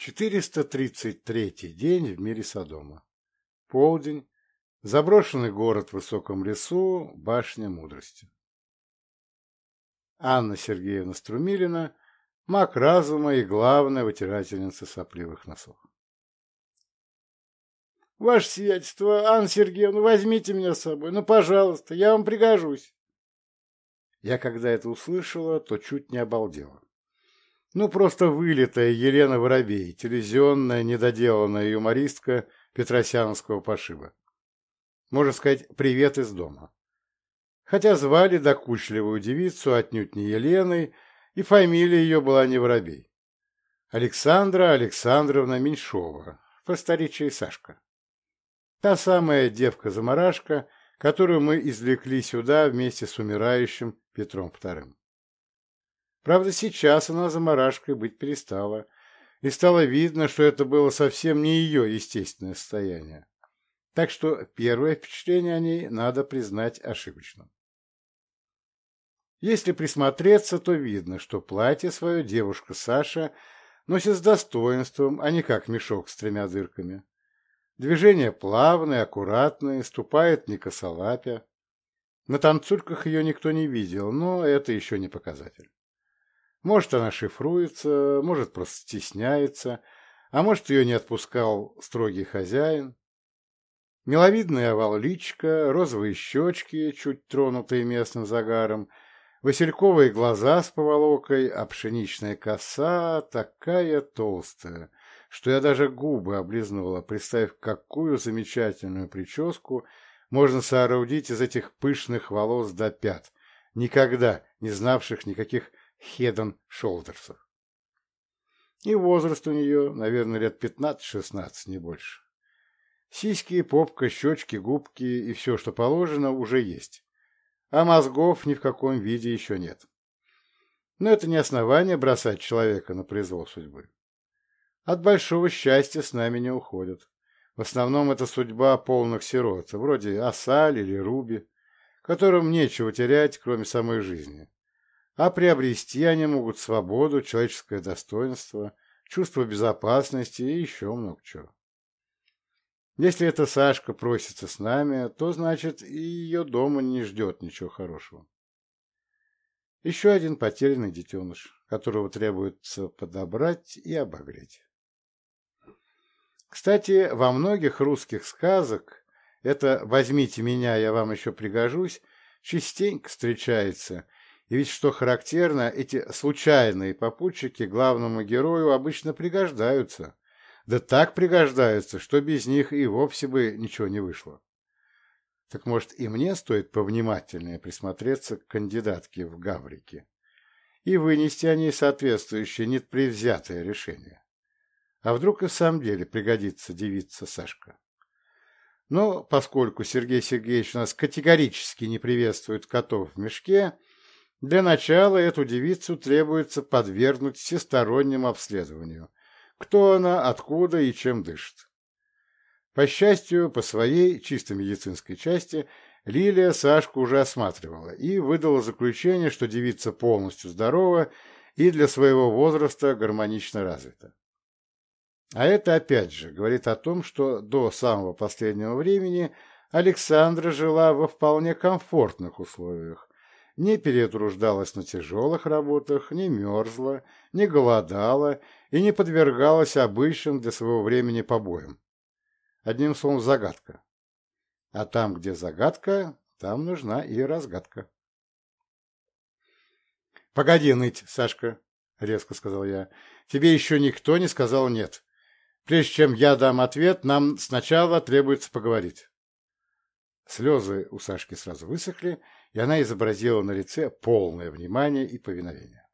433 день в мире Содома. Полдень. Заброшенный город в высоком лесу, башня мудрости. Анна Сергеевна Струмилина, маг разума и главная вытирательница сопливых носов. Ваше сиятельство, Анна Сергеевна, возьмите меня с собой, ну, пожалуйста, я вам пригожусь. Я, когда это услышала, то чуть не обалдела. Ну, просто вылитая Елена Воробей, телевизионная недоделанная юмористка Петросяновского пошиба. Можно сказать, привет из дома. Хотя звали докучливую девицу отнюдь не Еленой, и фамилия ее была не Воробей. Александра Александровна Меньшова, по старичии Сашка. Та самая девка-замарашка, которую мы извлекли сюда вместе с умирающим Петром Вторым. Правда, сейчас она заморашкой быть перестала, и стало видно, что это было совсем не ее естественное состояние. Так что первое впечатление о ней надо признать ошибочным. Если присмотреться, то видно, что платье свое девушка Саша носит с достоинством, а не как мешок с тремя дырками. Движения плавные, аккуратные, ступает не косолапя. На танцульках ее никто не видел, но это еще не показатель. Может, она шифруется, может, просто стесняется, а может, ее не отпускал строгий хозяин. Миловидный овал личка, розовые щечки, чуть тронутые местным загаром, васильковые глаза с поволокой, а пшеничная коса такая толстая, что я даже губы облизнула, представив, какую замечательную прическу можно соорудить из этих пышных волос до пят, никогда не знавших никаких Хедон Шолдерсов. И возраст у нее, наверное, лет пятнадцать-шестнадцать, не больше. Сиськи, попка, щечки, губки и все, что положено, уже есть. А мозгов ни в каком виде еще нет. Но это не основание бросать человека на произвол судьбы. От большого счастья с нами не уходят. В основном это судьба полных сирот, вроде Асаль или Руби, которым нечего терять, кроме самой жизни а приобрести они могут свободу, человеческое достоинство, чувство безопасности и еще много чего. Если эта Сашка просится с нами, то значит и ее дома не ждет ничего хорошего. Еще один потерянный детеныш, которого требуется подобрать и обогреть. Кстати, во многих русских сказок это «возьмите меня, я вам еще пригожусь» частенько встречается – и ведь что характерно, эти случайные попутчики главному герою обычно пригождаются. Да так пригождаются, что без них и вовсе бы ничего не вышло. Так может и мне стоит повнимательнее присмотреться к кандидатке в Гаврике и вынести о ней соответствующее непредвзятое решение. А вдруг и в самом деле пригодится девица Сашка? Но поскольку Сергей Сергеевич нас категорически не приветствует котов в мешке, для начала эту девицу требуется подвергнуть всестороннему обследованию. Кто она, откуда и чем дышит. По счастью, по своей чисто медицинской части Лилия Сашку уже осматривала и выдала заключение, что девица полностью здорова и для своего возраста гармонично развита. А это опять же говорит о том, что до самого последнего времени Александра жила во вполне комфортных условиях, не перетруждалась на тяжелых работах, не мерзла, не голодала и не подвергалась обычным для своего времени побоям. Одним словом, загадка. А там, где загадка, там нужна и разгадка. — Погоди ныть, Сашка, — резко сказал я. — Тебе еще никто не сказал «нет». Прежде чем я дам ответ, нам сначала требуется поговорить. Слезы у Сашки сразу высохли, и она изобразила на лице полное внимание и повиновение.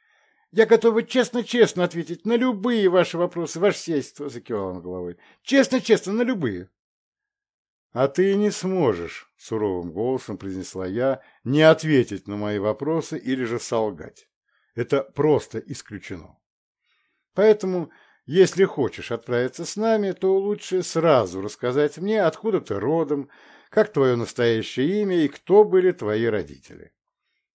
— Я готова честно-честно ответить на любые ваши вопросы, ваше сельство, — закивал он головой. — Честно-честно, на любые. — А ты не сможешь, — суровым голосом произнесла я, — не ответить на мои вопросы или же солгать. Это просто исключено. Поэтому, если хочешь отправиться с нами, то лучше сразу рассказать мне, откуда ты родом, как твое настоящее имя и кто были твои родители.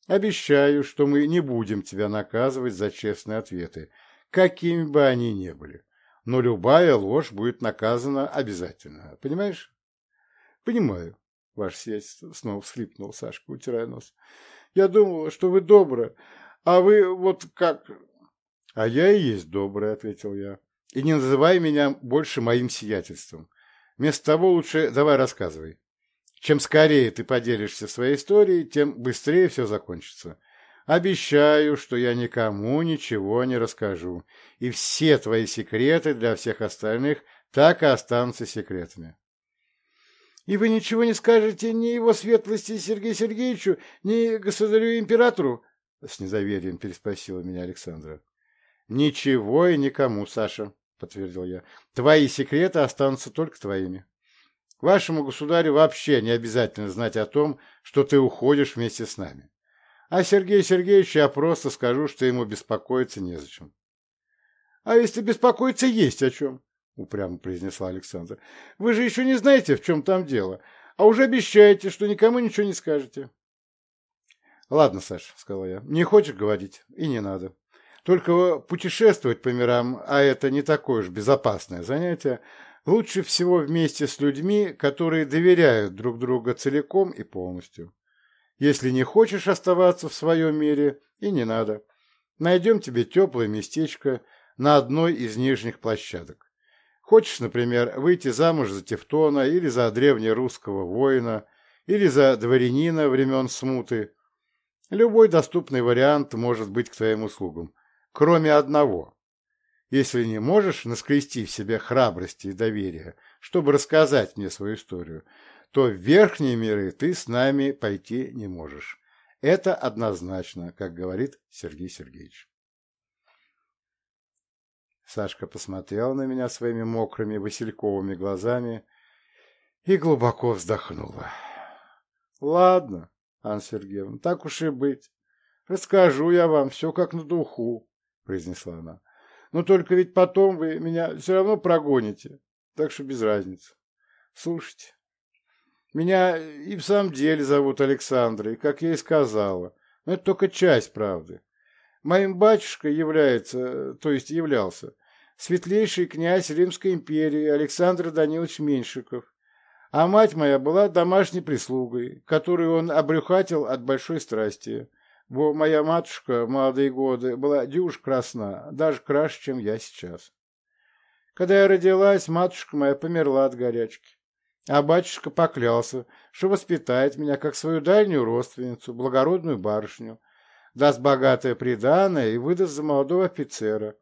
Обещаю, что мы не будем тебя наказывать за честные ответы, какими бы они ни были. но любая ложь будет наказана обязательно. Понимаешь? Понимаю, ваше сиятельство, снова всхлипнул Сашка, утирая нос. Я думала, что вы добрая, а вы вот как... А я и есть добрый, ответил я. И не называй меня больше моим сиятельством. Вместо того лучше давай рассказывай. Чем скорее ты поделишься своей историей, тем быстрее все закончится. Обещаю, что я никому ничего не расскажу, и все твои секреты для всех остальных так и останутся секретами. — И вы ничего не скажете ни его светлости Сергею Сергеевичу, ни государю-императору? — с недоверием переспросила меня Александра. — Ничего и никому, Саша, — подтвердил я. — Твои секреты останутся только твоими. Вашему государю вообще не обязательно знать о том, что ты уходишь вместе с нами. А Сергею Сергеевичу я просто скажу, что ему беспокоиться незачем. — А если беспокоиться есть о чем? — упрямо произнесла Александра. — Вы же еще не знаете, в чем там дело, а уже обещаете, что никому ничего не скажете. — Ладно, Саша, — сказала я, — не хочешь говорить, и не надо. Только путешествовать по мирам, а это не такое уж безопасное занятие, лучше всего вместе с людьми, которые доверяют друг друга целиком и полностью. Если не хочешь оставаться в своем мире, и не надо. Найдем тебе теплое местечко на одной из нижних площадок. Хочешь, например, выйти замуж за Тевтона или за древнерусского воина, или за дворянина времен смуты. Любой доступный вариант может быть к твоим услугам, кроме одного. Если не можешь наскрести в себе храбрости и доверия, чтобы рассказать мне свою историю, то в верхние миры ты с нами пойти не можешь. Это однозначно, как говорит Сергей Сергеевич. Сашка посмотрел на меня своими мокрыми васильковыми глазами и глубоко вздохнула. — Ладно, Анна Сергеевна, так уж и быть. Расскажу я вам все как на духу, — произнесла она. — Но только ведь потом вы меня все равно прогоните, так что без разницы. Слушайте, меня и в самом деле зовут Александрой, как я и сказала. Но это только часть правды. Моим батюшкой является, то есть являлся, светлейший князь Римской империи Александр Данилович Меньшиков. А мать моя была домашней прислугой, которую он обрюхатил от большой страсти. Моя матушка в молодые годы была дюж красна, даже краше, чем я сейчас. Когда я родилась, матушка моя померла от горячки. А батюшка поклялся, что воспитает меня как свою дальнюю родственницу, благородную барышню, даст богатое приданое и выдаст за молодого офицера.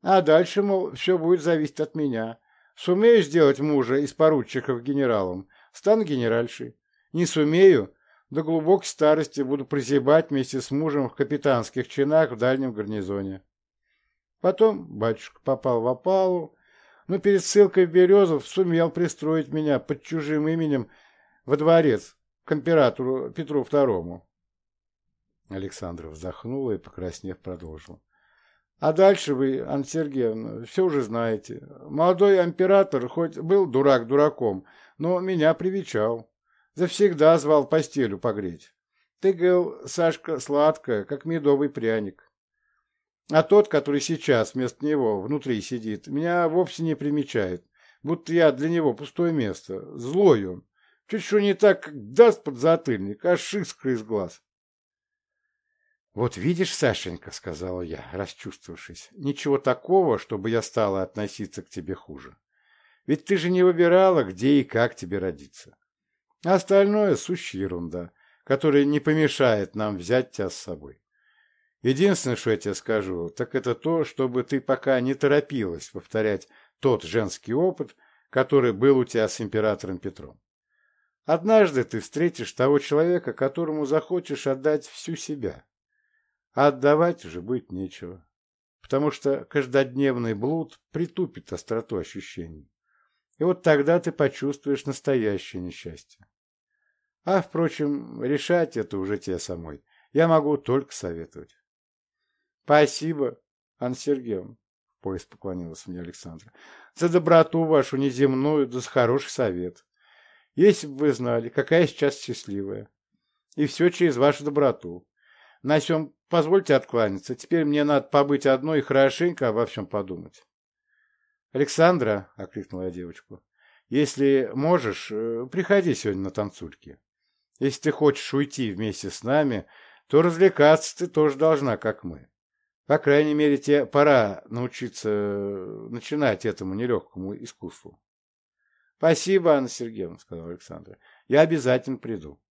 А дальше, мол, все будет зависеть от меня. Сумею сделать мужа из поручиков генералом, стану генеральшей. Не сумею, до глубокой старости буду прозябать вместе с мужем в капитанских чинах в дальнем гарнизоне. Потом батюшка попал в опалу, но перед ссылкой в Березов сумел пристроить меня под чужим именем во дворец к императору Петру II. Александра вздохнула и, покраснев, продолжила. А дальше вы, Анна Сергеевна, все уже знаете. Молодой император хоть был дурак дураком, но меня привечал. Завсегда звал постелю погреть. Ты, говорил, Сашка, сладкая, как медовый пряник. А тот, который сейчас вместо него внутри сидит, меня вовсе не примечает, будто я для него пустое место. Злой он. Чуть что не так, как даст под затыльник, аж искра из глаз. «Вот видишь, Сашенька, — сказала я, расчувствовавшись, — ничего такого, чтобы я стала относиться к тебе хуже. Ведь ты же не выбирала, где и как тебе родиться. Остальное — сущая ерунда, которая не помешает нам взять тебя с собой. Единственное, что я тебе скажу, так это то, чтобы ты пока не торопилась повторять тот женский опыт, который был у тебя с императором Петром. Однажды ты встретишь того человека, которому захочешь отдать всю себя. А отдавать уже будет нечего, потому что каждодневный блуд притупит остроту ощущений. И вот тогда ты почувствуешь настоящее несчастье. А, впрочем, решать это уже тебе самой. Я могу только советовать. — Спасибо, Анна Сергеевна, — пояс поклонилась мне Александра, — за доброту вашу неземную, да за хороший совет. Если бы вы знали, какая я сейчас счастливая. И все через вашу доброту. На всем позвольте откланяться. Теперь мне надо побыть одной и хорошенько обо всем подумать. Александра, — окликнула я девочку, — если можешь, э, приходи сегодня на танцульки. Если ты хочешь уйти вместе с нами, то развлекаться ты тоже должна, как мы. По крайней мере, тебе пора научиться э, начинать этому нелегкому искусству. — Спасибо, Анна Сергеевна, — сказала Александра. — Я обязательно приду.